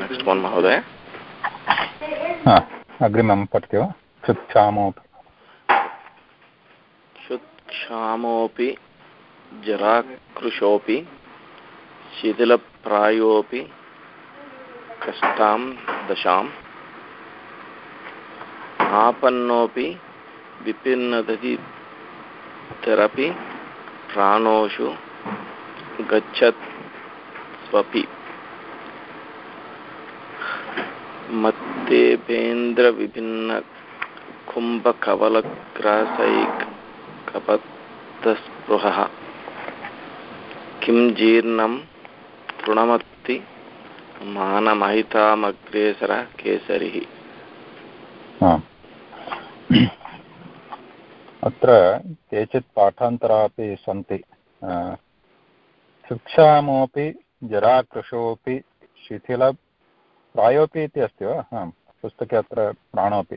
next one महोदय अग्रिमं पठति वा क्षुत्क्षामोऽपि क्षुत्क्षामोऽपि जराकृशोऽपि शिथिलप्रायोऽपि कष्टां दशाम् आपन्नोऽपि विपिन्नदतिरपि प्राणोषु गच्छत् स्वपि मत्तेभेन्द्रविभिन्नकुम्भकवलग्रासैकपद्धस्पृहः किं जीर्णं तृणमत्ति मानमहितामग्रेसरकेसरिः अत्र केचित् पाठान्तराः अपि सन्ति शिक्षामोपि जराकृशोऽपि शिथिल प्रायोपि इति अस्ति वा? आम् पुस्तके अत्र प्राणोपि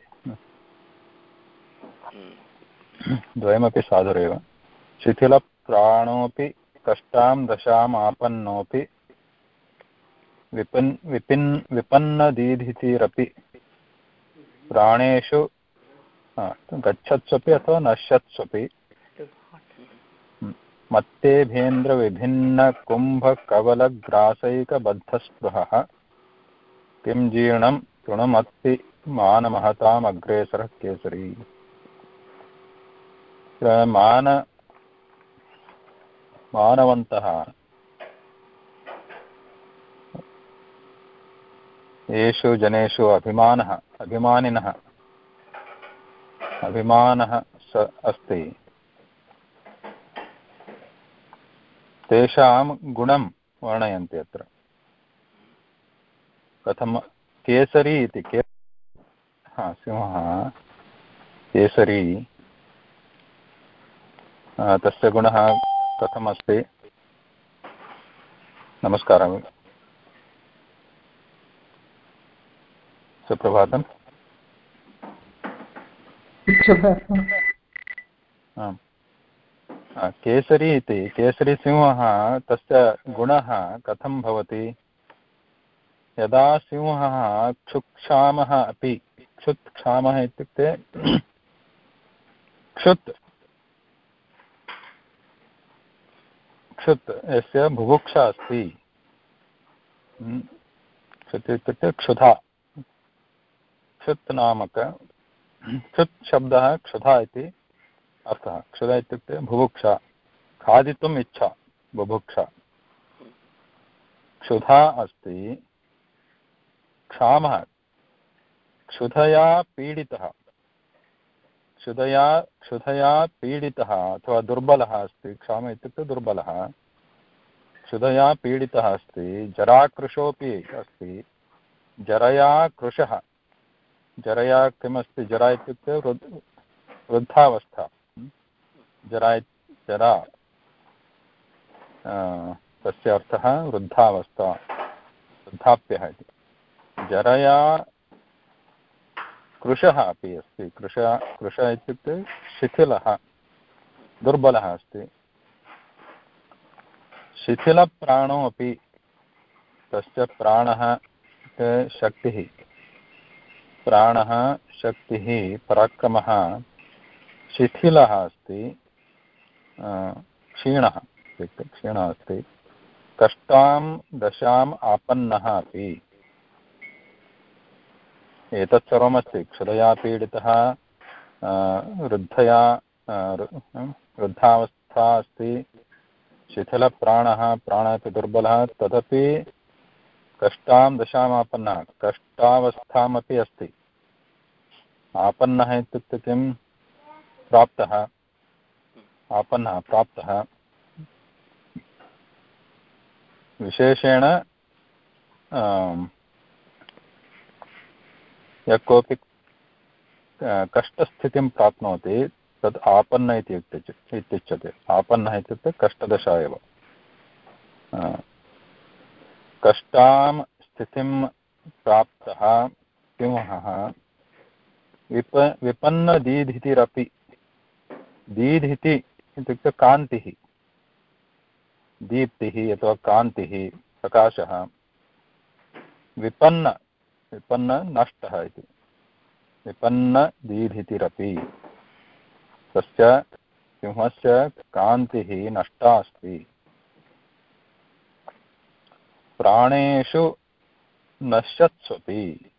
द्वयमपि साधुरेव। शिथिलप्राणोऽपि कष्टां दशाम् आपन्नोऽपि विपन् विपिन् विपन्नदीधितिरपि प्राणेषु गच्छत्स्वपि अथवा नश्यत्स्वपि मत्तेभेन्द्रविभिन्नकुम्भकवलग्रासैकबद्धस्पृहः किं जीर्णं तृणमत्ति मानमहताम् अग्रेसरः केसरी मान, मानवन्तः। येषु जनेषु अभिमानः, अभिमानिनः, अभिमानः स अस्ति। तेषां गुणं वर्णयन्ति अत्र। कथं केसरी इति के हा सिंहः केसरी। तस्य गुणः कथमस्ति? नमस्कारः। सुप्रभातम्। केसरी इति केसरीसिंहः तस्य गुणः कथं भवति? यदा सिंहः क्षुक्षामः अपि क्षुत् क्षामः इत्युक्ते क्षुत् क्षुत् यस्य बुभुक्षा अस्ति। हम्म, क्षुत् इत्युक्ते क्षुधा। क्षुत् नामक क्षुत् शब्दः क्षुधा इति। अर्थः क्षुधा इत्युक्ते बुभुक्षा, खादितुम् इच्छा, बुभुक्षा। क्षुधा अस्ति, क्षामः, क्षुधया पीडितः। क्षुधया क्षुधया पीडितः अथवा दुर्बलः अस्ति, क्षाम इत्युक्ते दुर्बलः। क्षुधया पीडितः अस्ति, जराकृशोऽपि अस्ति, जरया कृशः। जरया किमस्ति? जरा इत्युक्ते वृद्धावस्था। जरा जरा तस्य अर्थः वृद्धावस्था, वृद्धाप्यः इति। जरया कृशः अपि अस्ति। कृश कृश इत्युक्ते शिथिलः, दुर्बलः अस्ति। शिथिलप्राणो अपि, तस्य प्राणः शक्तिः। प्राणः शक्तिः, पराक्रमः, शिथिलः अस्ति। क्षीणः इत्युक्ते क्षीणः अस्ति। कष्टां दशाम् आपन्नः अपि। एतत् सर्वमस्ति। क्षुधया पीडितः वृद्धया वृद्धावस्था अस्ति। शिथिलप्राणः प्राणः इति दुर्बलः। तदपि कष्टां दशामापन्नः कष्टावस्थामपि अस्ति। आपन्नः इत्युक्ते किं? प्राप्तः। आपन्नः प्राप्तः। विशेषेण यः कोऽपि कष्टस्थितिं प्राप्नोति तत् आपन्न इति इत्युच्यते। आपन्नः इत्युक्ते कष्टदशा एव। कष्टां स्थितिं प्राप्तः सिंहः विप, विपन्नदीधितिरपि, दीधिति इत्युक्ते कान्तिः, दीप्तिः अथवा कान्तिः, प्रकाशः, विपन्न विपन्न नष्टः इति। विपन्नदीधितिरपि तस्य सिंहस्य कान्तिः नष्टा अस्ति प्राणेषु नश्यत्स्वपि,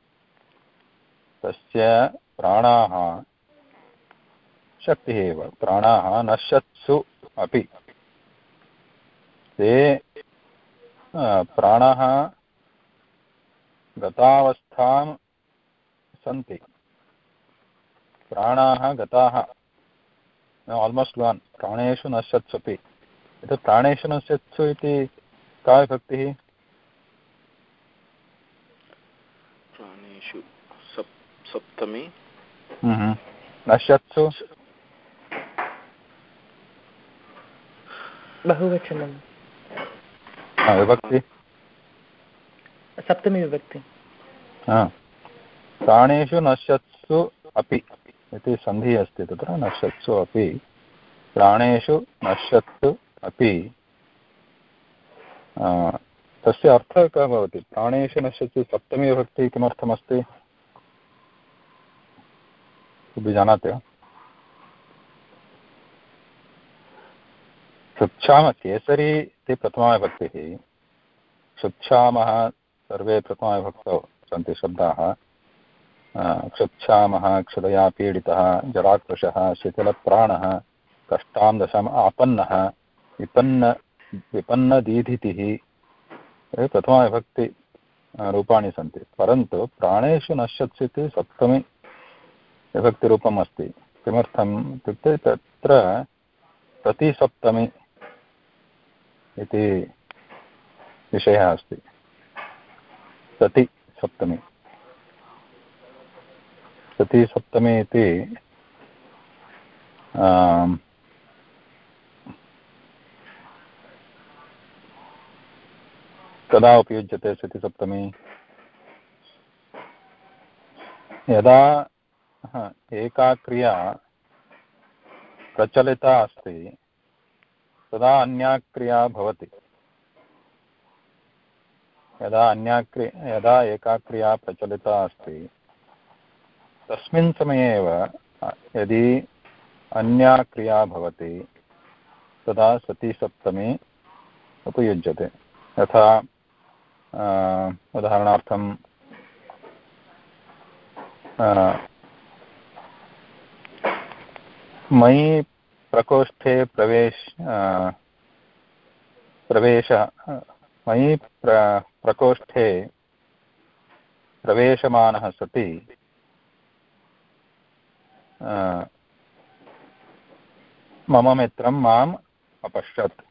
तस्य प्राणाः शक्तिः एव। प्राणाः नश्यत्सु अपि। ते प्राणाः गतावस्थां सन्ति। प्राणाः गताः आल्मोस्ट् गान् प्राणेषु नश्यत्सु अपि। एतत् प्राणेषु नश्यत्सु इति का विभक्तिः प्राणेषु सप् सप्तमी। नश्यत्सु? बहुवचनं विभक्ति? सप्तमी विभक्ति। प्राणेषु नश्यत्सु अपि। इति सन्धिः अस्ति तत्र नश्यत्सु अपि। प्राणेषु नश्यत्सु अपि। तस्य अर्थः कः भवति? प्राणेषु नश्यति सप्तमी विभक्तिः किमर्थमस्ति? जानाति वा? क्षुक्षामः केसरी इति प्रथमा विभक्तिः क्षुक्षामः सर्वे प्रथमाविभक्तौ सन्ति शब्दाः। क्षुक्षामः क्षुदया पीडितः जराकृशः शिथिलप्राणः, कष्टां दशम् आपन्नः, विपन्न, विपन्नदीधितिः प्रथमाविभक्ति रूपाणि सन्ति। परन्तु प्राणेषु नश्यत्सु इति सप्तमी विभक्तिरूपम् अस्ति। किमर्थम् इत्युक्ते तत्र प्रतिसप्तमी इति विषयः अस्ति। सति सप्तमी। सति सप्तमी इति कदा उपयुज्यते सतिसप्तमी यदा एका क्रिया प्रचलिता अस्ति तदा अन्या क्रिया भवति। यदा अन्या क्रिया यदा एका क्रिया प्रचलिता अस्ति, तस्मिन् समये एव यदि अन्या क्रिया भवति, तदा सतीसप्तमी उपयुज्यते। यथा उदाहरणार्थं मयि प्रकोष्ठे प्रवेश प्रवेश मयि प्र प्रकोष्ठे प्रवेशमानः सति मम मित्रं माम् अपश्यत्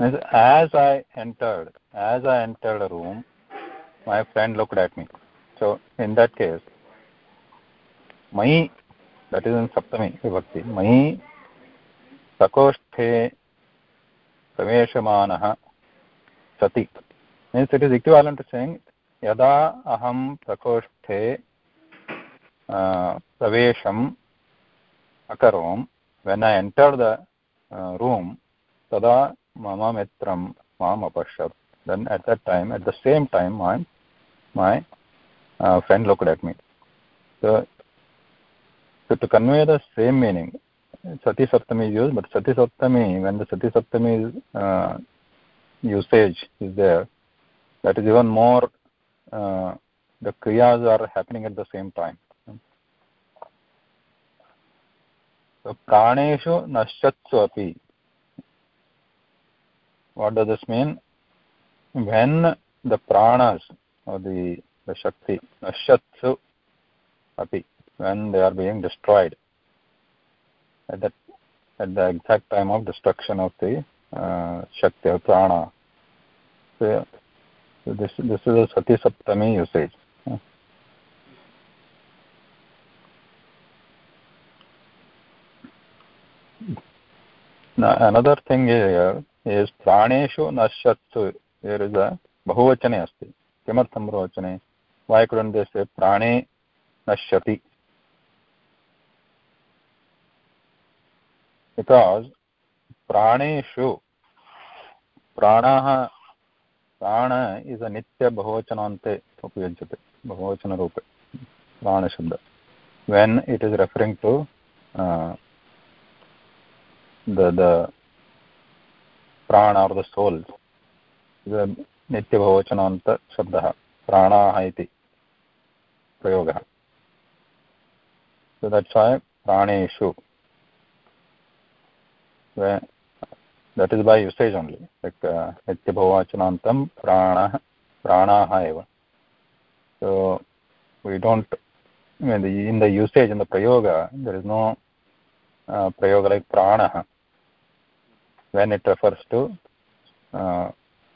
as I entered, as I entered a room, my friend looked at me. So in that case, मयि दट इज़ सप्तमी विभक्ति महि प्रकोष्ठे प्रवेश सति यदा अहम प्रकोष्ठे प्रवेश अकरोम when I enter the room तदा मम मित्रम माम अपश्यत then at that time at the same time my my friend looked at me so so, to convey the same meaning sati saptami is used but sati saptami when the sati saptami is, uh, usage is there that is even more uh, the kriyas are happening at the same time so प्राणेषु नश्यत्सु अपि what does this mean when the pranas or the the shakti nashatsu api when they are being destroyed at that at the exact time of destruction of the uh, shakti or prana so, so this this is a sati saptami usage now another thing here is प्राणेषु नश्यत्सु there is a बहुवचने अस्ति किमर्थं बहुवचने वायुकुरन्देशे प्राणे नश्यति because प्राणेषु प्राणाः प्राण इस् अ नित्य बहुवचनान्ते उपयुज्यते, बहुवचनरूपे, प्राणशब्द. When it is referring to the the prana or the soul नित्यबहुवचनान्तशब्दः प्राणाः इति प्रयोगः. So that's why that is by usage only. Like uh, nityabhavachanantam prana pranaha eva. So we don't I mean, in the usage in the prayoga there is no uh, prayoga like pranaha. When it refers to uh,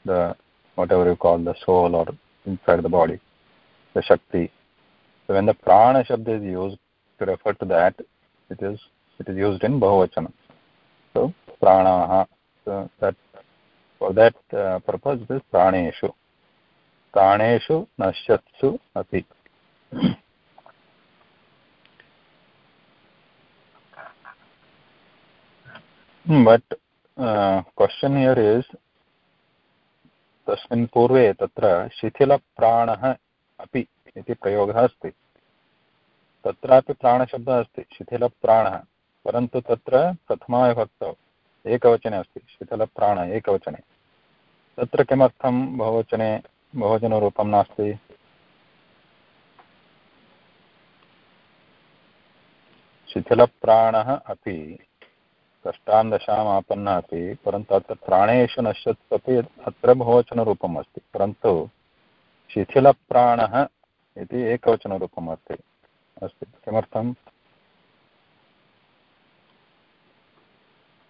the whatever you call the soul or inside the body the shakti. So when the prana shabd is used to refer to that it is it is used in bahuvachana. So pranaha so that for that uh, purpose it is praneshu प्राणेषु नश्यत्सु अपि uh, question here is तस्मिन् पूर्वे तत्र शिथिलप्राणः अपि इति प्रयोगः अस्ति तत्रापि प्राणशब्दः अस्ति शिथिलप्राणः परन्तु तत्र प्रथमाविभक्तौ एकवचने अस्ति, शीतलप्राण एकवचने। तत्र किमर्थं बहुवचने बहुवचनरूपं नास्ति? शिथिलप्राणः अपि कष्टान् दशामापन्नः अपि, परन्तु अत्र प्राणेषु नश्यत् अपि अत्र बहुवचनरूपम् अस्ति। परन्तु शिथिलप्राणः इति एकवचनरूपम् अस्ति अस्ति। किमर्थं?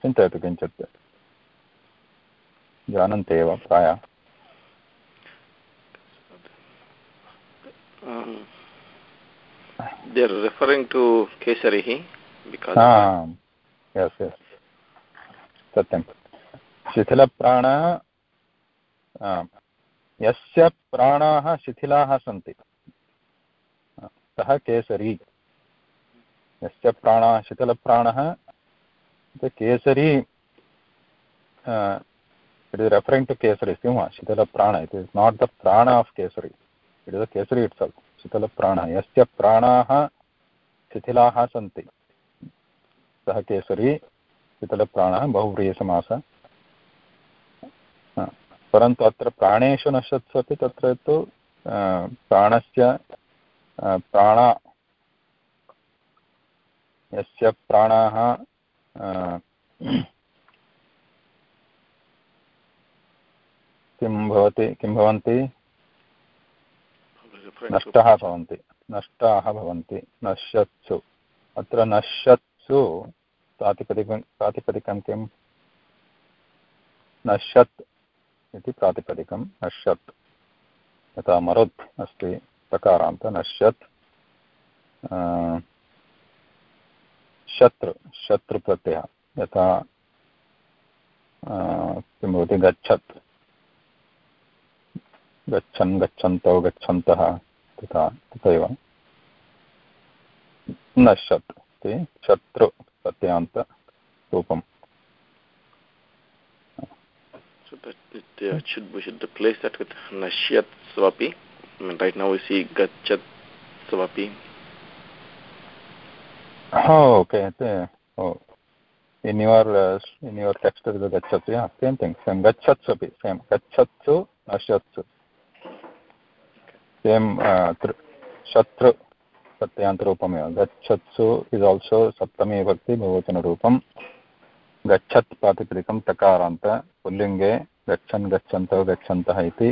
चिन्तयतु किञ्चित्। जानन्ति एव प्रायः। Um, they are referring to Kesarihi because. आम् यस् यस् सत्यं। शिथिलप्राणः यस्य प्राणाः शिथिलाः सन्ति। सः केसरी। यस्य प्राणाः शिथिलप्राणः kesari uh, it is referring to kesari simha shitala prana it is not the prana of kesari it is the kesari itself shitala prana yasya pranaah शिथिलाः सन्ति सः केसरी शीतलप्राणः बहुव्रीयसमासः परन्तु अत्र प्राणेषु नश्यत्सु अपि तत्र तु प्राणस्य प्राणा यस्य प्राणाः किं भवति, किं भवन्ति? नष्टाः भवन्ति नष्टाः भवन्ति, नश्यत्सु। अत्र नश्यत्सु प्रातिपदिकं प्रातिपदिकं किं? नश्यत् इति प्रातिपदिकं, नश्यत्। यथा मरुत् अस्ति प्रकारान्त नश्यत्। शत्रु शत्रु प्रत्यय यथा किं भवति, गच्छत्। गच्छन्, गच्छन्तौ, गच्छन्तः, तथा, तथैव। नश्यत्, इति शत्रु प्रत्ययान्तरूपम् नश्यत्, स्वपि। गच्छत्, स्वपि। Oh, okay. Oh, in your uh, in your text is the gachatsu. Yeah, same thing. Same gachatsu. Same gachatsu, nashyatsu. Same uh, shatru प्रत्ययान्तरूपमेव गच्छत्सु इस् आल्सो सप्तमी भक्ति बहुवचनरूपं गच्छत् प्रातिपदिकं तकारान्त पुल्लिङ्गे गच्छन् गच्छन्तौ गच्छन्तः इति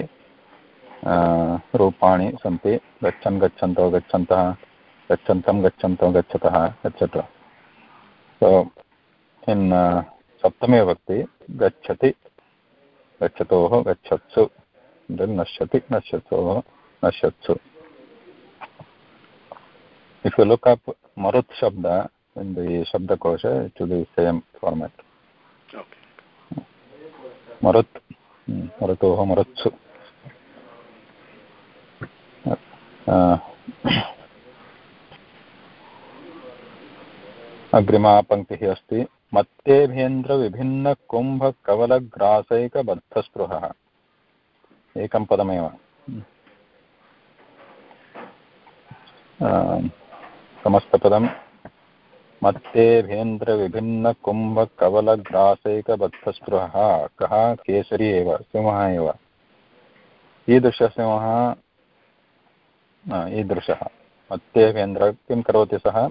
रूपाणि सन्ति गच्छन् गच्छन्तौ गच्छन्तः गच्छन्तं गच्छन्तौ गच्छतः एट्सेट्रा सो इन् सप्तमी भक्ति गच्छति गच्छतोः गच्छत्सु नश्यति नश्यतोः नश्यत्सु if you look up marut shabda in the shabda kosha it will be same format okay marut marutoh marutsu Agrima पङ्क्तिः अस्ति मत्तेभेन्द्रविभिन्नकुम्भकवलग्रासैकबद्धस्पृहः एकं पदमेव। समस्तपदं मत्तेभेन्द्रविभिन्नकुम्भकवलग्रासैकबद्धस्पृहः कः? केसरी एव। सिंहः एव। ईदृशसिंहः। ईदृशः। मत्तेभेन्द्र किं करोति सः?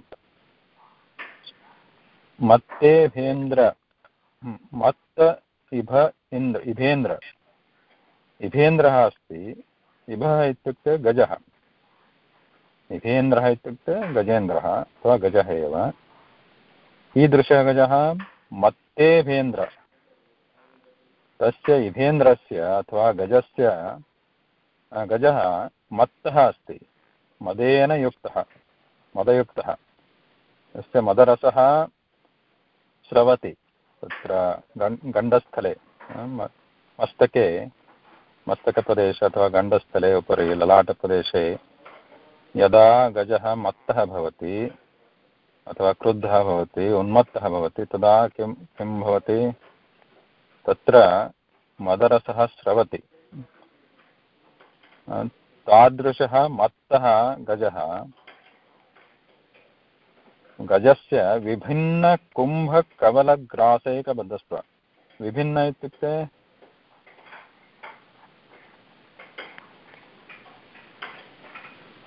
मत्तेभेन्द्र मत्त इभ इन्द्र, इभेन्द्र। इभेन्द्रः अस्ति, इभः इत्युक्ते गजः। इभेन्द्रः इत्युक्ते गजेन्द्रः, अथवा गजः एव। कीदृशः गजः? मत्तेभेन्द्र तस्य इभेन्द्रस्य अथवा गजस्य गजः मत्तः अस्ति, मदेन युक्तः, मदयुक्तः। तस्य मदरसः स्रवति, तत्र गण्डस्थले मस्तके, मस्तकप्रदेशे अथवा गण्डस्थले उपरि, ललाटप्रदेशे, यदा गजः मत्तः भवति, अथवा क्रुद्धः भवति, उन्मत्तः भवति, तदा किं किं भवति? तत्र मदरसः स्रवति। तादृशः मत्तः गजः गजस्य विभिन्नकुम्भकवलग्रासैकबद्धस्त्व विभिन्न इत्युक्ते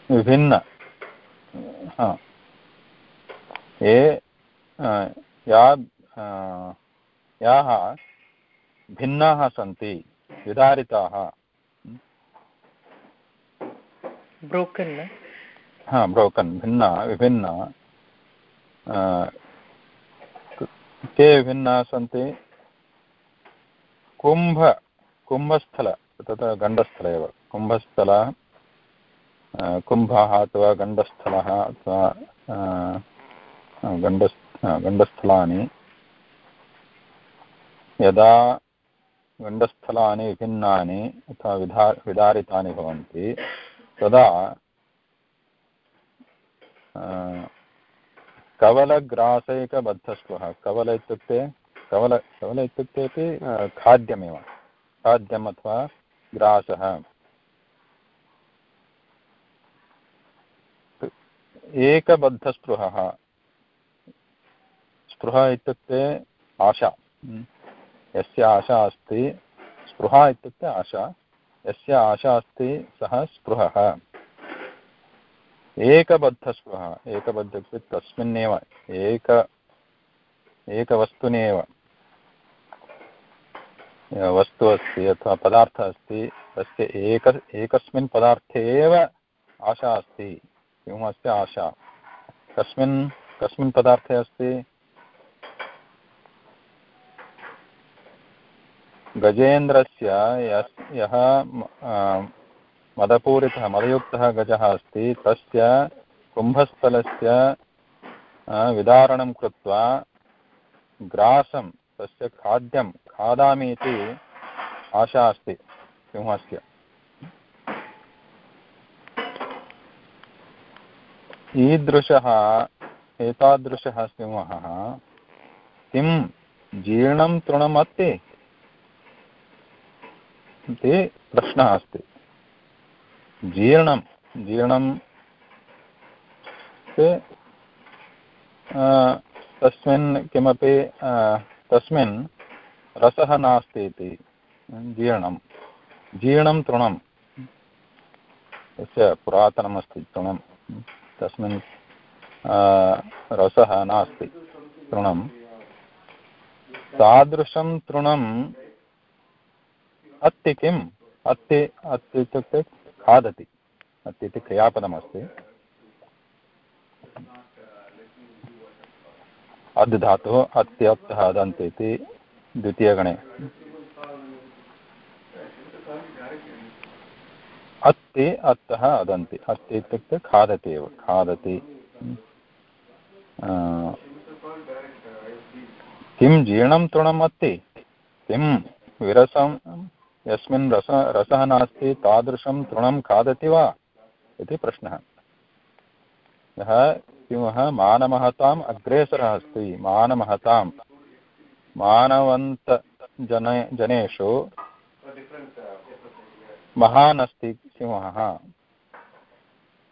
विभिन्न ये या याः भिन्नाः सन्ति विदारिताः। ब्रोकन् हा ब्रोकन् भिन्ना विभिन्ना। के विभिन्नाः सन्ति कुम्भ कुम्भस्थल तत्र गण्डस्थल एव कुम्भस्थल कुम्भः अथवा गण्डस्थलः अथवा गण्ड गण्डस्थलानि यदा गण्डस्थलानि विभिन्नानि अथवा विधा विदारितानि भवन्ति तदा कवलग्रासैकबद्धस्पृहः कवल इत्युक्ते कवल कवल इत्युक्ते अपि खाद्यमेव। खाद्यम् अथवा ग्रासः। एकबद्धस्पृहः। स्पृह इत्युक्ते आशा। यस्य आशा अस्ति स्पृहा इत्युक्ते आशा। यस्य आशा अस्ति सः स्पृहः। एकबद्धस्पृहः एकबद्ध इत्युक्ते तस्मिन्नेव, एक, एकवस्तुनेव। वस्तु अस्ति अथवा पदार्थः अस्ति, तस्य एक, एकस्मिन् पदार्थे एव आशा अस्ति किम् अस्ति आशा? कस्मिन् कस्मिन् पदार्थे अस्ति? गजेन्द्रस्य यः मदपूरितः, मदयुक्तः गजः अस्ति। तस्य कुम्भस्थलस्य विदारणं कृत्वा ग्रासं, तस्य आशा अस्ति सिंहस्य। ईदृशः, एतादृशः सिंहः किं जीर्णं तृणम् अस्ति इति प्रश्नः अस्ति। जीर्णं जीर्णं तस्मिन् किमपि तस्मिन् रसः नास्ति इति, जीर्णं जीर्णं तृणं, तस्य पुरातनमस्ति तृणं, तस्मिन् रसः नास्ति तृणं, तादृशं तृणम् अत्ति किम्? अत्ति अत्ति इत्युक्ते खादति। इति क्रियापदमस्ति। अद् धातुः अत्यप्तः अदन्ति इति द्वितीयगणे। अत्ति अत्तः अदन्ति अत्ति इत्युक्ते खादति एव। खादति। किं जीर्णं तृणम् अस्ति किं विरसं? यस्मिन् रस रसः नास्ति तादृशं तृणं खादति वा? इति प्रश्नः। यः सिंहः मानमहताम् अग्रेसरः अस्ति। मानमहतां मानवन्तजन, जनेषु महान् अस्ति सिंहः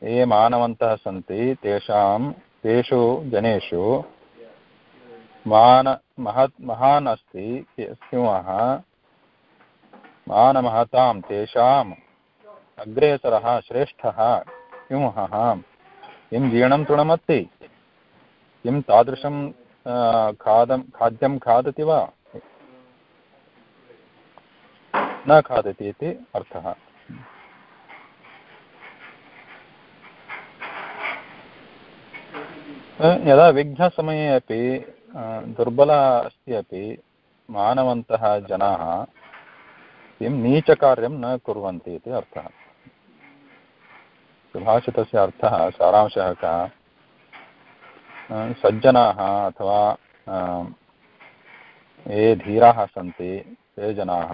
ये मानवन्तः सन्ति, तेषां, तेषु जनेषु मान, महत्, महान् अस्ति सिंहः मानमहतां तेषाम् अग्रेसरः श्रेष्ठः सिंहः। किं जीर्णं तृणमस्ति? किं तादृशं खादं, खाद्यं खादति वा? न खादति इति अर्थः। यदा विघ्नसमये अपि दुर्बला अस्ति अपि, मानवन्तः जनाः किं नीचकार्यं न कुर्वन्ति इति अर्थः। सुभाषितस्य अर्थः, सारांशः कः सज्जनाः अथवा ये धीराः सन्ति, ते जनाः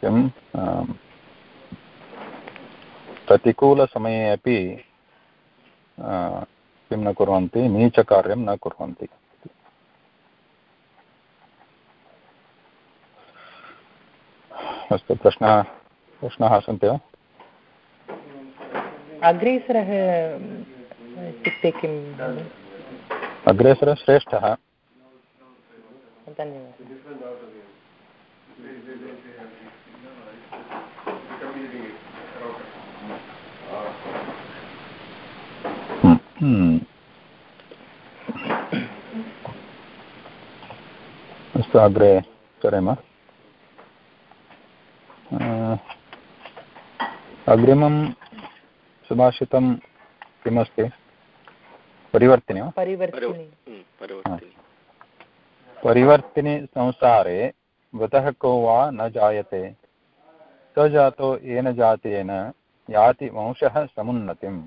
किं प्रतिकूलसमये अपि किं न कुर्वन्ति नीचकार्यं न कुर्वन्ति। अस्तु प्रश्नः प्रश्नाः सन्ति वा? अग्रेसरः इत्युक्ते किम् अग्रेसरः श्रेष्ठः। धन्यवादः। अस्तु अग्रे सरेम अग्रिमं सुभाषितं किमस्ति परिवर्तिनि वा परिवर्तिनि परिवर्तिनि संसारे मृतः को वा न जायते स जातो येन जातेन याति वंशः समुन्नतिम्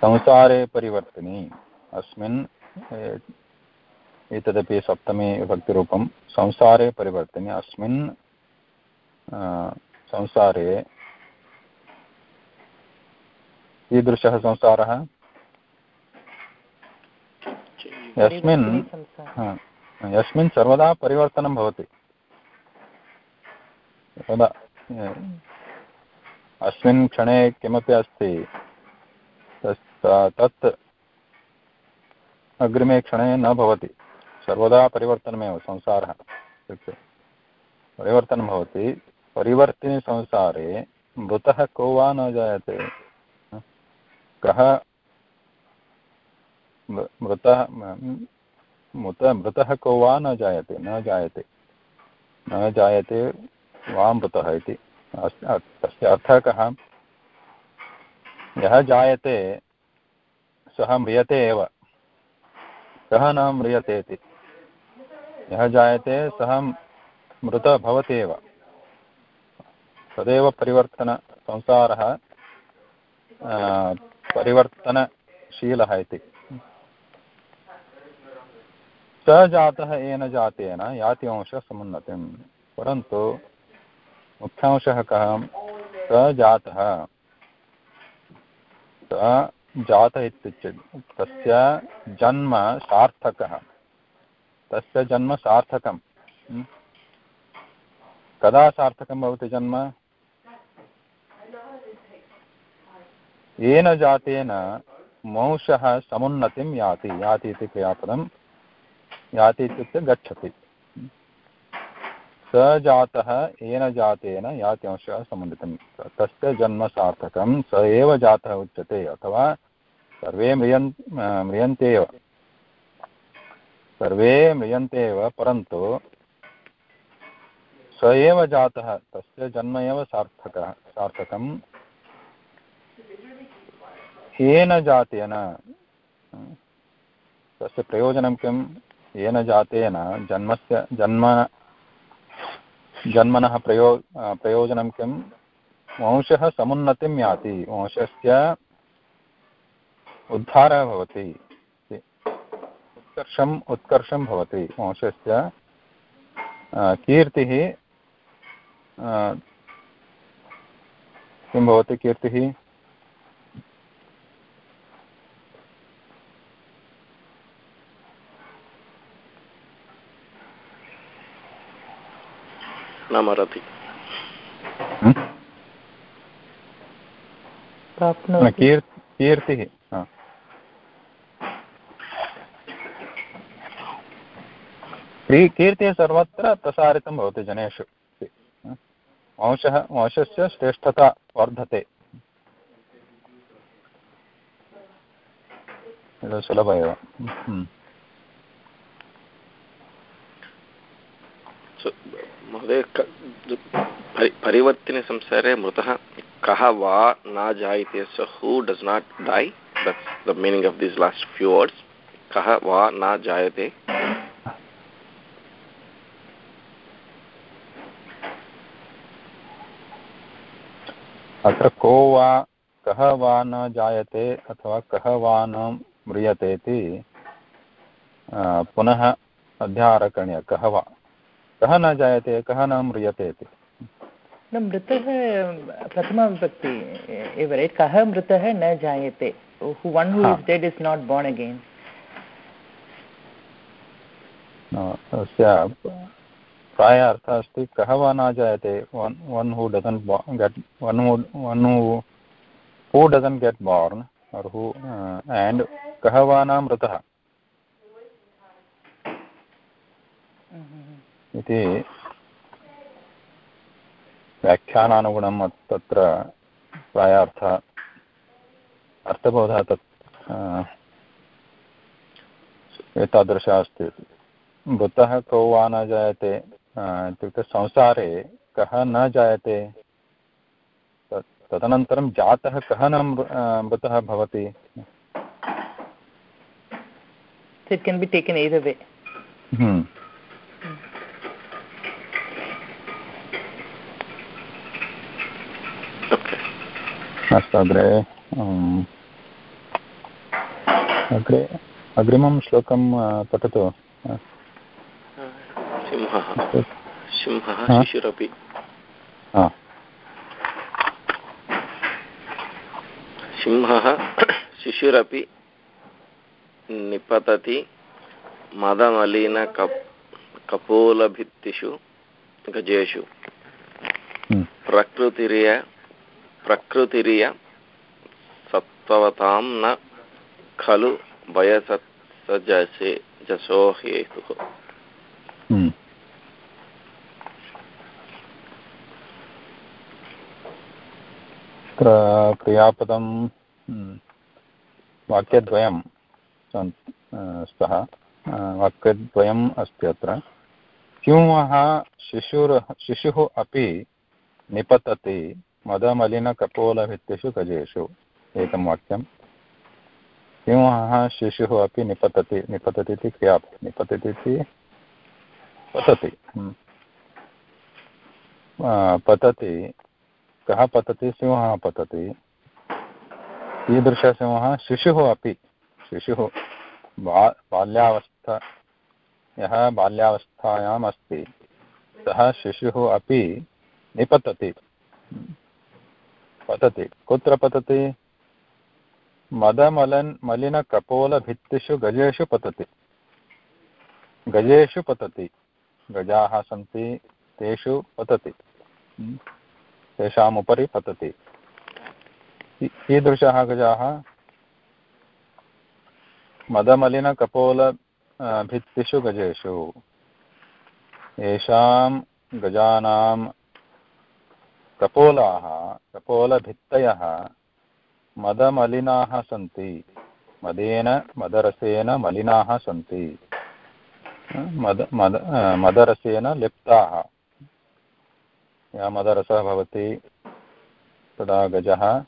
संसारे परिवर्तिनि। अस्मिन् एतदपि सप्तमी संसारे परिवर्तिनि। अस्मिन् संसारे कीदृशः संसारः। यस्मिन् यस्मिन् सर्वदा परिवर्तनं भवति। सर्वदा अस्मिन् क्षणे किमपि अस्ति तत् अग्रिमे क्षणे न भवति। सर्वदा परिवर्तनमेव, संसारः। इत्युक्ते परिवर्तनं भवति। परिवर्तिनिसंसारे मृतः को वा न जायते? कः मृतः मृत, मृतः को वा न जायते न जायते। न जायते वा मृतः इति तस्य अर्थः कः? यः जायते, सः म्रियते एव। कः न म्रियते इति? यः जायते, सः मृतः भवति एव। तदेव परिवर्तनसंसारः परिवर्तनशीलः इति। स जातः येन जातेन, याति अंशसमुन्नतिं परन्तु मुख्यांशः कः स जातः स जातः इत्युच्यते। तस्य जन्म सार्थकः। तस्य जन्म सार्थकं कदा सार्थकं भवति जन्म? येन जातेन वंशः समुन्नतिं याति। याति इति क्रियापदं। याति इत्युक्ते गच्छति। स जातः येन जातेन याति अंशः समुन्नतिं तस्य जन्म सार्थकं, स एव जातः उच्यते, अथवा सर्वे म्रियन् म्रियन्ते एव सर्वे म्रियन्ते एव परन्तु स एव जातः, तस्य जन्म एव सार्थकः, सार्थकं। येन जातेन, तस्य प्रयोजनं किं येन जातेन जन्मस्य, जन्म जन्मनः प्रयो प्रयोजनं किं? वंशः समुन्नतिं याति। वंशस्य उद्धारः भवति। उत्कर्षम्, उत्कर्षं भवति। वंशस्य कीर्तिः किं भवति कीर्तिः? कीर्तिः हा। क्री- कीर्तिः सर्वत्र प्रसारितं भवति जनेषु। वंशः वंशस्य श्रेष्ठता वर्धते। सुलभ एव हम्म। So, महोदय संसारे मृतः, कः वा न जायते so who does not die? That's the meaning of these last few words. कः वा न जायते? अत्र को वा, कः वा न जायते, अथवा कः वा न म्रियते इति पुनः अध्याहारकरणीय, कः वा? कः न जायते कः न म्रियते इति। न मृतः प्रथमविभक्ति एव रैट् कः मृतः न जायते? One who. हा. Is dead is not born again तस्य प्रायः अर्थः अस्ति कः वा न जायते? One one who doesn't get one who one who who doesn't get born or who and कः वा न मृतः? इति व्याख्यानानुगुणम् अत्- तत्र अर्थः अर्थबोधः तत् एतादृशः अस्ति। मृतः को वा न जायते इत्युक्ते संसारे कः न जायते तदनन्तरं जातः कः न मृतः भवति? So it can be taken either way. okay अस्तु अग्रे अम्, अग्रे अग्रिमं श्लोकं आ, पठतु आ, सिंहः अस्तु। सिंहः हा? शिशुरपि हा, सिंहः शिशुरपि निपतति मदमलिनकप् कपोलभित्तिषु गजेषु हम्म, प्रकृतिरिय प्रकृतिरिय सत्त्वतां न खलु वयसत्सजसे जसो हेतुः। अत्र क्रियापदं हम्म, वाक्यद्वयं सन्त् आ, स्तः वाक्यद्वयम् अस्ति अत्र। सिंहः शिशुरः शिशुः अपि निपतति। मदमलिनकपोलभित्तिषु गजेषु। एकं वाक्यं सिंहः शिशुः अपि निपतति निपतति इति क्रियापदं निपतति इति पतति। हम्म। पतति। कः पतति? सिंहः पतति। कीदृशसिंहः शिशुः अपि। शिशुः बा, बाल्यावस्था, यः बाल्यावस्थायाम् अस्ति, सः शिशुः अपि निपतति। पतति। कुत्र पतति? मदमलन् मलिनकपोलभित्तिषु गजेषु पतति। गजेषु पतति। गजाः सन्ति, तेषु पतति। हम्म। तेषाम् उपरि पतति कीदृशाः गजाः? मदमलिनकपोल भित्तिषु गजेषु। येषां गजानां कपोलाः कपोलभित्तयः मदमलिनाः सन्ति। मदेन, मदरसेन मलिनाः सन्ति। मद मद मदरसेन लिप्ताः। यः मदरसः भवति, तदा गजः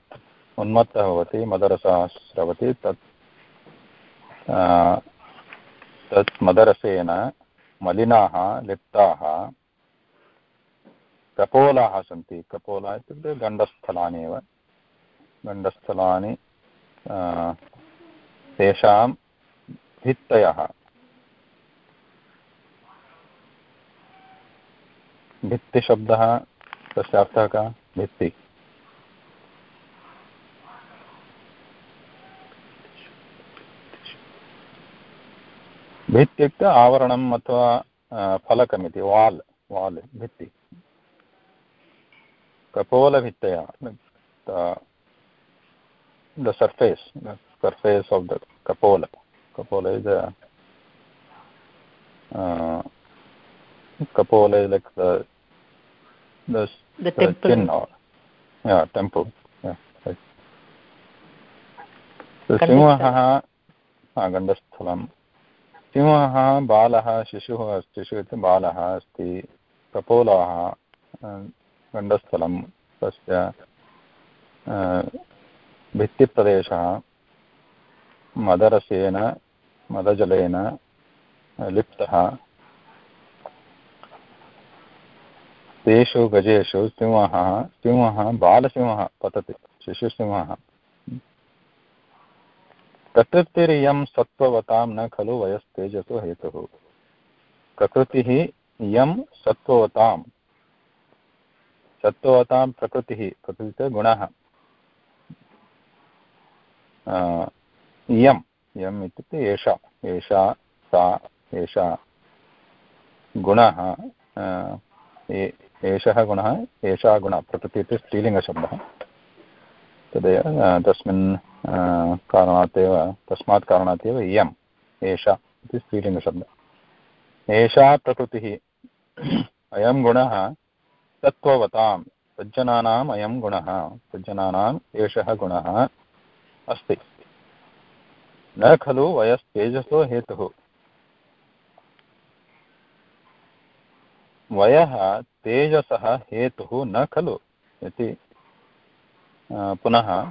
उन्मत्तः भवति, मदरसः स्रवति तत् तत् मदरसेन मलिनाः, लिप्ताः। कपोलाः सन्ति। कपोला इत्युक्ते गण्डस्थलानि एव। गण्डस्थलानि तेषां भित्तयः। भित्तिशब्दः, तस्य अर्थः कः? भित्ति। भित्त्युक्ते आवरणम् अथवा फलकमिति, वाल् वाल्, भित्ति। कपोलभित्तया the surface the surface of the cupola cupola is a uh, cupola is like the the, The the temple. chin or yeah temple yeah right. so गण्डस्थलं. सिंहः हा, गण्डस्थलं सिंहः बालः शिशुः अस्ति शिशुः इति बालः अस्ति कपोलाः अ, गण्डस्थलं तस्य भित्तिप्रदेशः, मदरसेन, मदजलेन, लिप्तः। तेषु गजेषु सिंहः सिंहः, बालसिंहः पतति, शिशुसिंहः। प्रकृतिरियं सत्त्ववतां न खलु वयस्तेजसो हेतुः। प्रकृतिः इयं सत्त्ववतां सत्त्ववतां प्रकृतिः प्रकृतिः गुणः। अ, इयम् इयम् इत्युक्ते एषा एषा सा एषा गुणः एषः गुणः एषा गुणः प्रकृतिः इति स्त्रीलिङ्गशब्दः। तदेव तस्मिन् कारणात् एव तस्मात् कारणात् एव इयम् एषा इति स्त्रीलिङ्गशब्दः। एषा प्रकृतिः अयं गुणः तत्त्ववतां सज्जनानाम् अयं गुणः। सज्जनानाम् एषः गुणः अस्ति। न खलु वयस्तेजसो हेतुः। वयः तेजसः हेतुः न खलु इति पुनः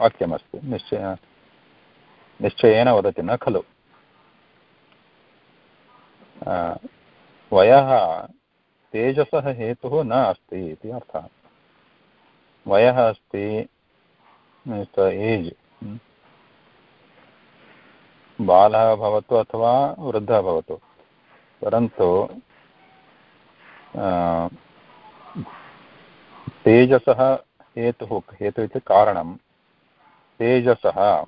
वाक्यमस्ति। निश्चय, निश्चयेन वदति न खलु। वयः तेजसः हेतुः न अस्ति इति अर्थः। वयः अस्ति एज्। बालः भवतु अथवा वृद्धः भवतु। परन्तु तेजसः हेतुः हेतुः इति कारणं, तेजसः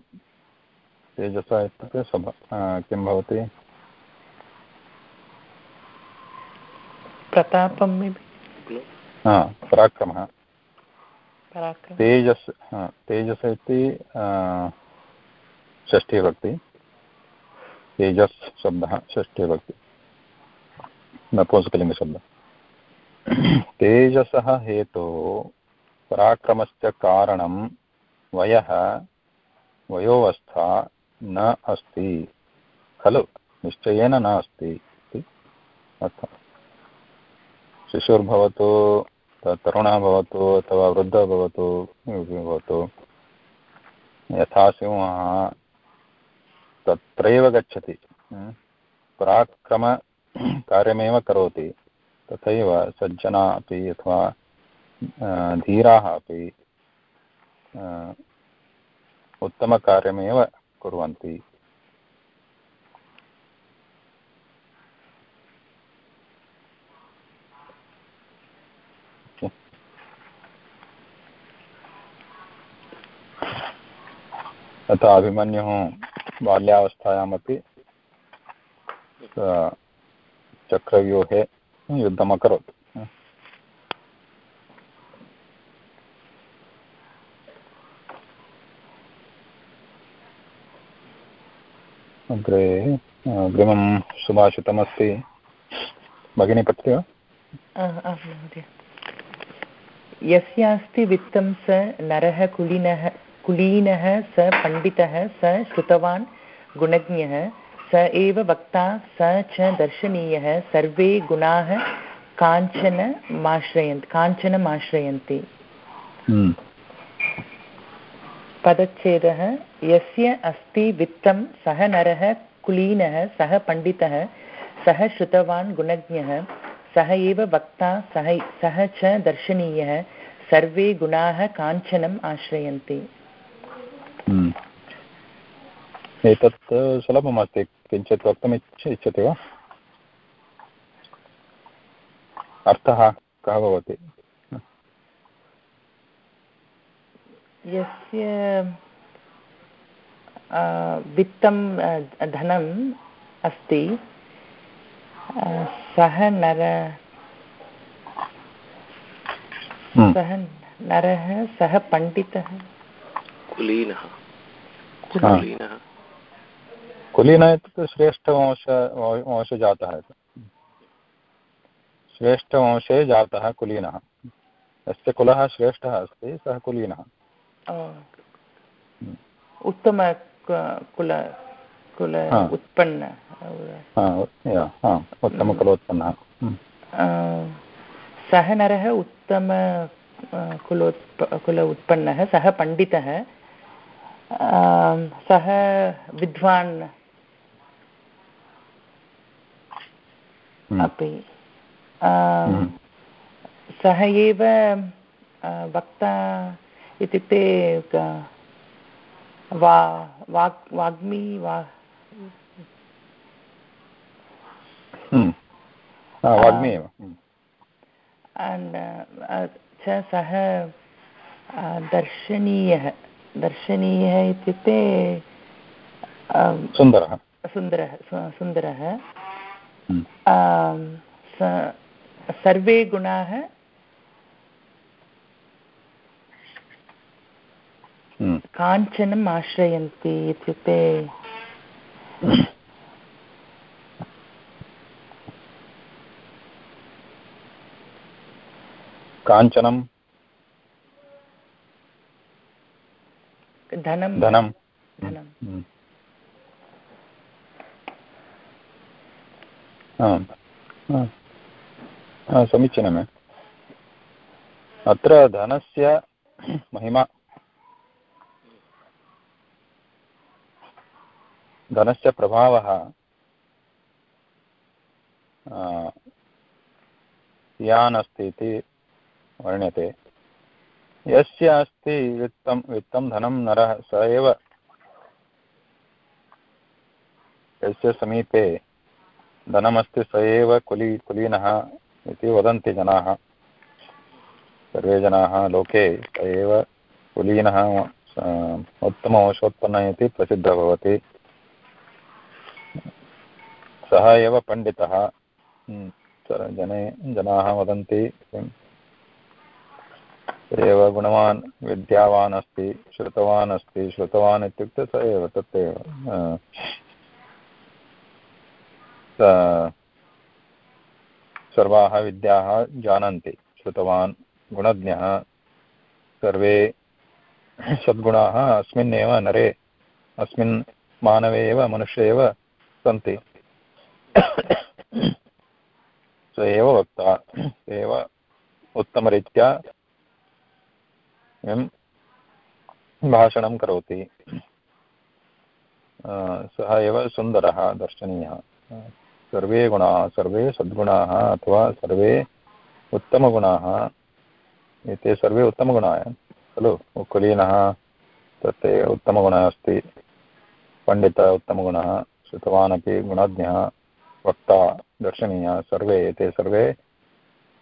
तेजसः इत्युक्ते किं भवति? प्रतापं? हा, पराक्रमः। पराक्रमः। तेजस् हा, तेजस इति अ, षष्ठीभक्ति। तेजस् शब्दः षष्ठीभक्ति। नपुंसकलिङ्गशब्दः। तेजसः हेतोः पराक्रमस्य कारणं वयः वयोवस्था न अस्ति। खलु निश्चयेन न अस्ति इति अर्थः। शिशुर्भवतु तरुणः भवतु, अथवा वृद्धः भवतु भवतु। यथा सिंहः तत्रैव गच्छति। पराक्रमकार्यमेव करोति। तथैव सज्जना अपि अथवा धीराः अपि उत्तमकार्यमेव कुर्वन्ति। तथा अभिमन्युः बाल्यावस्थायामपि स चक्रव्यूहे युद्धम् अकरोत् अग्रे अग्रिमं सुभाषितमस्ति। भगिनी पठति वा यस्यास्ति वित्तं स नरः कुलीनः कुलीनः स पण्डितः स श्रुतवान् गुणज्ञः स एव वक्ता स च दर्शनीयः सर्वे गुणाः काञ्चनमाश्रयन्ति काञ्चनमाश्रयन्ति हम्म, पदच्छेदः यस्य अस्ति वित्तं सः नरः कुलीनः सः पण्डितः सः श्रुतवान् गुणज्ञः सः एव वक्ता सः सः च दर्शनीयः सर्वे गुणाः काञ्चनम् आश्रयन्ति। एतत् सुलभमस्ति किञ्चित् वक्तुम् इच्छ इच्छति वा अर्थः कः भवति यस्य वित्तं धनम् अस्ति सः नर। सः नरः सः पण्डितः कुलीनः हाँ। कुलीनः कुलीन इत्युक्ते श्रेष्ठवंश वंशजातः इति श्रेष्ठवंशे जातः कुलीनः। यस्य कुलः श्रेष्ठः अस्ति सः कुलीनः। उत्तम कुल कुल उत्पन्न। हा, या, उत्तमकुलोत्पन्नः हम्म। सः नरः उत्तम कुलोत्प कुल उत्पन्नः सः पण्डितः। सः विद्वान् हम्म। अपि हम्म। सः एव वक्ता इत्युक्ते क- वा वाग् वाग्मी वा हम्म। वाग्मी एव सः दर्शनीयः दर्शनीयः इत्युक्ते um, सुन्दरः सुन्दरः सुन्दरः हम्म। um, सर्वे गुणाः हम्म। काञ्चनम् आश्रयन्ति इत्युक्ते काञ्चनं धनं। धनं। धनं। हम्म। समीचीनम् अत्र धनस्य महिमा। धनस्य प्रभावः कियान् अस्ति इति वर्ण्यते। यस्य अस्ति वित्तं वित्तं धनं नरः स एव। यस्य समीपे धनमस्ति स एव कुली कुलीनः इति वदन्ति जनाः। सर्वे जनाः लोके स एव कुलीनः उत्तमवंशोत्पन्नः इति प्रसिद्धः भवति। सः एव पण्डितः। हम्म, जने जनाः वदन्ति स एव गुणवान्, विद्यावान् अस्ति, श्रुतवान् अस्ति, श्रुतवान् इत्युक्ते स एव तदेव सर्वाः विद्याः जानन्ति, श्रुतवान्, गुणज्ञः, सर्वे सद्गुणाः अस्मिन्नेव नरे, अस्मिन् मानवे एव, मनुष्ये एव सन्ति। स एव वक्ता, एव उत्तमरीत्या एवं भाषणं करोति। सः एव सुन्दरः, दर्शनीयः। सर्वे गुणाः, सर्वे सद्गुणाः अथवा सर्वे उत्तमगुणाः एते सर्वे उत्तमगुणाः खलु? कुलीनः तत् उत्तमगुणः अस्ति। पण्डित उत्तमगुणः श्रुतवान् अपि गुणज्ञः, वक्ता, दर्शनीयः, सर्वे एते सर्वे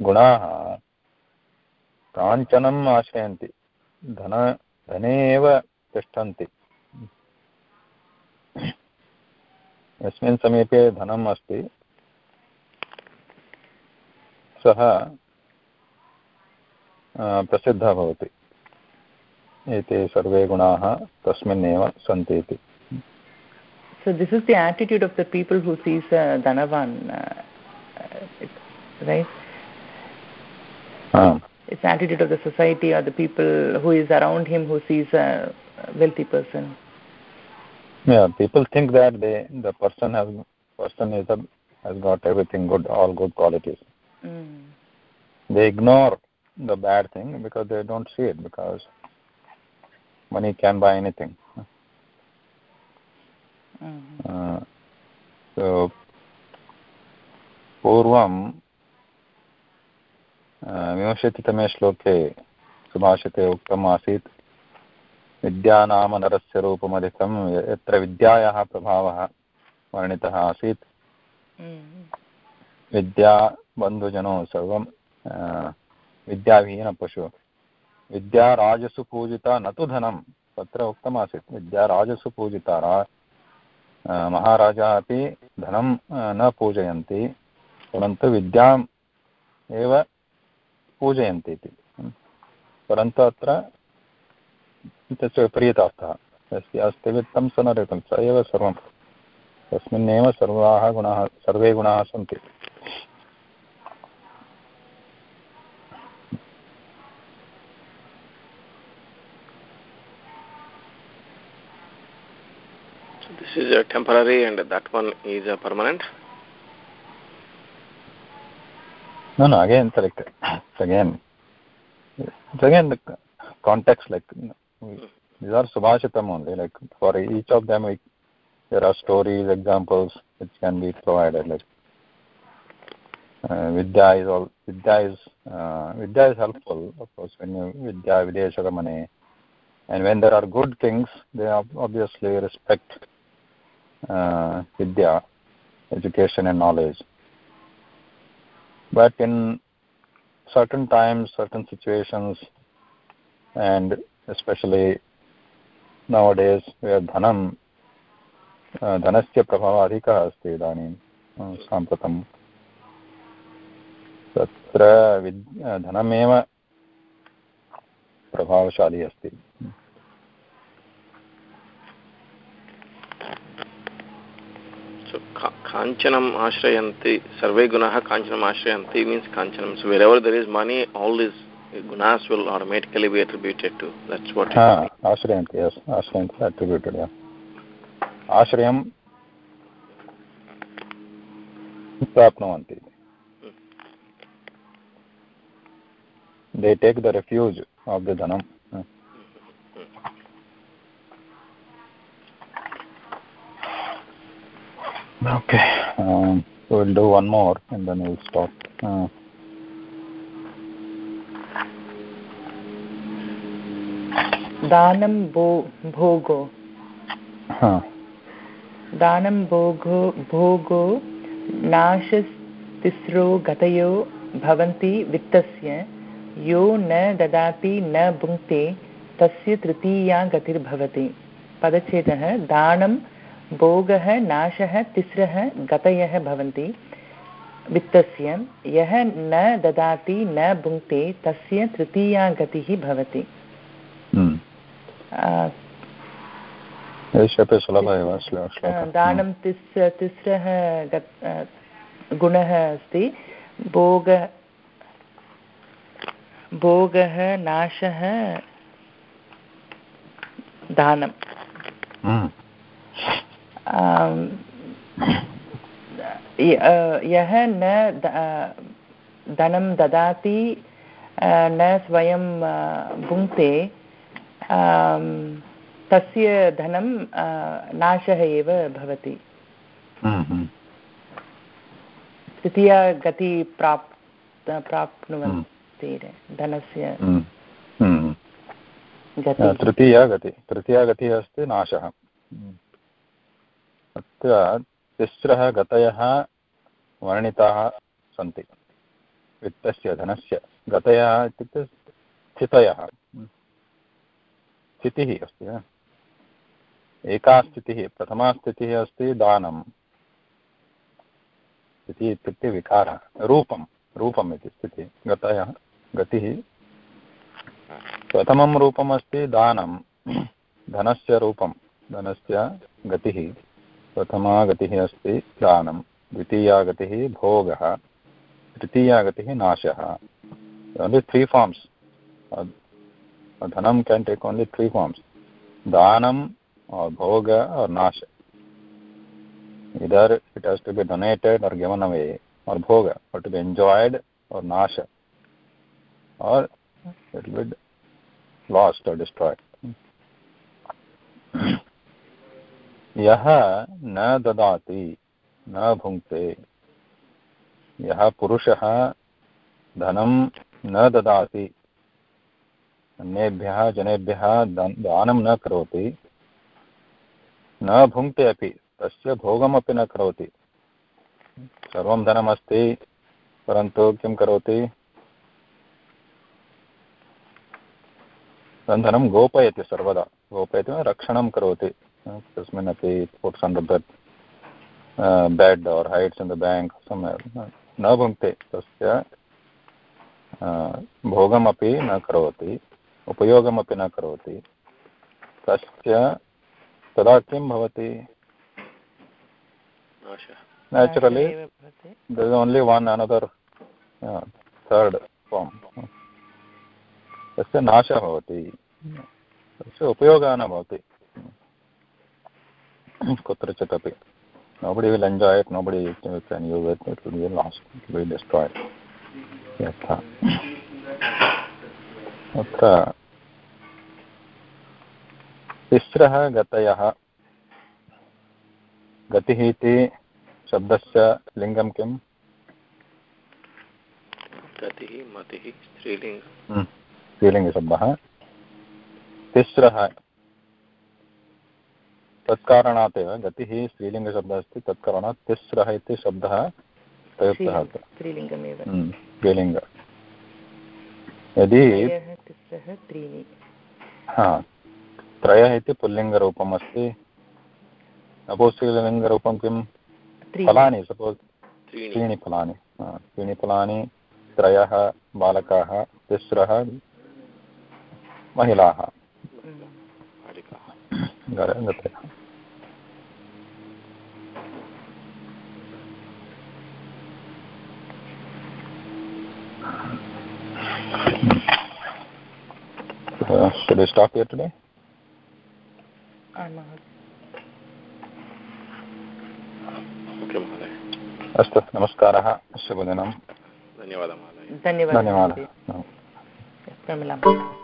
गुणाः काञ्चनम् आश्रयन्ति। धन धने एव तिष्ठन्ति यस्मिन् समीपे धनम् अस्ति सः प्रसिद्धः भवति एते सर्वे गुणाः तस्मिन्नेव सन्ति इति So this is the attitude of the people who sees uh, Dhanavan, uh, uh, right? आम् It's the attitude of the society or the people who is around him who sees a wealthy person. Yeah, people think that they the person has person is a, has got everything good, all good qualities. Mm. They ignore the bad thing because they don't see it because money can buy anything. Mm. Uh, so पूर्वं uh, विंशतितमे श्लोके सुभाषिते उक्तम् आसीत् विद्या नाम नरस्य रूपमधिकं यत्र विद्यायाः प्रभावः वर्णितः आसीत्। Mm. विद्या बन्धुजनो सर्वं विद्याविहीनपशु। विद्या राजसु पूजिता न तु धनं तत्र उक्तमासीत्। विद्या राजसु पूजिता रा महाराजा अपि धनं न पूजयन्ति परन्तु विद्याम् एव पूजयन्ति इति। परन्तु अत्र तस्य विपरीतार्थः। यस्य अस्ति वित्तं स न स एव सर्वं। तस्मिन्नेव सर्वाः गुणाः, सर्वे गुणाः सन्ति। This is a temporary and that one is a permanent. No no again select again. It's again the context like these are subhashitam only like for each of them we, there are stories examples which can be provided like uh, vidya is all vidya is uh, vidya is helpful. Of course when you vidya videshagamane and when there are good things, they obviously respect uh, vidya education and knowledge but in certain times certain situations and especially nowadays where dhanam धनस्य प्रभावः अधिकः अस्ति इदानीं साम्प्रतं तत्र विद् धनमेव अस्ति काञ्चनम् आश्रयन्ति सर्वे गुणाः काञ्चनम् आश्रयन्ति मीन्स् काञ्चनं so wherever there is money all these gunas will automatically be attributed to that's what ha ashrayanti yes ashrayanti attributed yeah आश्रयं प्राप्नुवन्ति they take the refuge of the dhanam okay. Um, so we'll do one more and then we'll stop. Uh, दानं भो भोगो। दानं भोगो भोगो नाशतिस्रो गतयो भवन्ति वित्तस्य। यो न ददाति न भुङ्क्ते तस्य तृतीया गतिर्भवति। पदच्छेदः दानं भोगः नाशः तिस्रः गतयः भवन्ति। वित्तस्य यः न ददाति न भुङ्क्ते तस्य तृतीया गतिः भवति। हम्म। एषपि दानं तिस् तिस्रः गुणः अस्ति। भोग भोगः नाशः दानं। हम्म। यः न धनं ददाति न स्वयं भुङ्क्ते तस्य धनं नाशः एव भवति। हम्म, हम्म। तृतीया गति प्राप् प्राप्नुवन्ति धनस्य। तृतीया गति तृतीया गतिः अस्ति नाशः। अत्र तिस्रः गतयः वर्णिताः सन्ति। वित्तस्य धनस्य गतयः इत्युक्ते स्थितयः। स्थितिः अस्ति एका स्थितिः, प्रथमा स्थितिः अस्ति दानं स्थितिः इत्युक्ते विकारः, रूपं, रूपम् इति स्थितिः। गतयः, गतिः। प्रथमं रूपम् अस्ति दानं धनस्य रूपं, धनस्य गतिः। प्रथमा गति अस्ति दानं द्वितीया गति भोग तृतीया गतिः नाशः थ्री त्री धनम can can take only three forms दानं भोग और् नाश either it has to be donated or given away or भोग or to be enjoyed or नाश or it be lost or destroyed यः न ददाति, न भुङ्क्ते। यः पुरुषः धनं न ददाति, अन्येभ्यः जनेभ्यः दानं न करोति, न भुङ्क्ते अपि, तस्य भोगमपि न करोति। सर्वं धनमस्ति, परन्तु किं करोति? रन्धनं गोपयति सर्वदा, गोपयति रक्षणं करोति। कस्मिन् अपि puts under bed bed or hides in the bank न भुङ्क्ते तस्य भोगमपि न करोति उपयोगमपि न करोति तस्य तदा किं भवति naturally there is only one another uh, third form. तस्य नाशः भवति तस्य उपयोगः न भवति कुत्रचितपि nobody enjoy it nobody can use it it will be lost it will be destroy यथा अत्र तिस्रः गतयः गतिः इति शब्दस्य लिङ्गं किम् गतिः मतिः स्त्रीलिङ्गं स्त्रीलिङ्गशब्दः तत्कारणात् एव गतिः स्त्रीलिङ्गशब्दः अस्ति तत्कारणात् तिस्रः इति शब्दः प्रयुक्तः स्त्रीलिङ्गमेव। हम्म, स्त्रीलिङ्ग। यदि हा त्रयः इति पुल्लिङ्गरूपम् अस्ति नपुंसकलिङ्गरूपं किं फलानि सपोज् त्रीणि। फलानि। त्रीणि फलानि त्रयः बालकाः तिस्रः महिलाः। गतयः Uh, should we stop here today? आमाः ओके महोदय अस्तु नमस्कारः। शुभदिनं। धन्यवादः धन्यवादः धन्यवादः। मिलामः